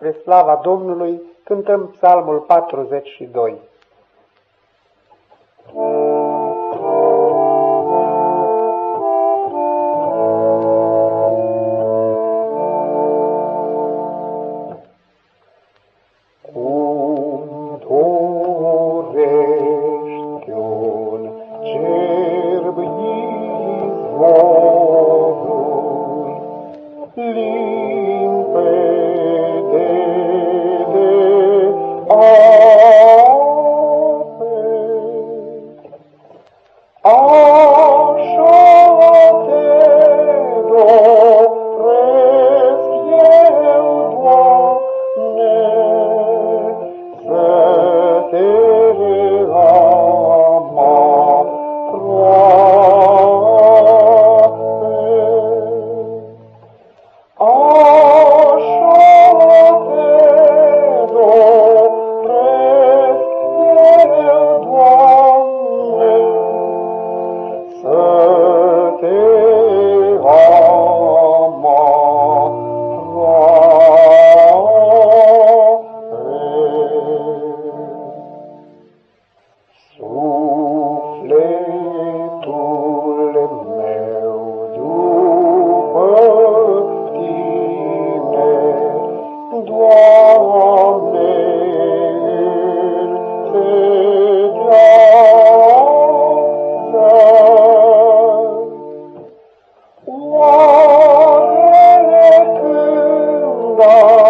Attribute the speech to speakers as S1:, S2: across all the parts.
S1: Spre slava Domnului cântăm psalmul 42.
S2: Oh.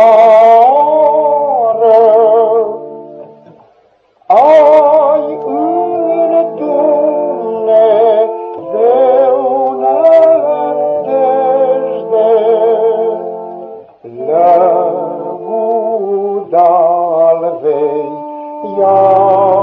S2: God.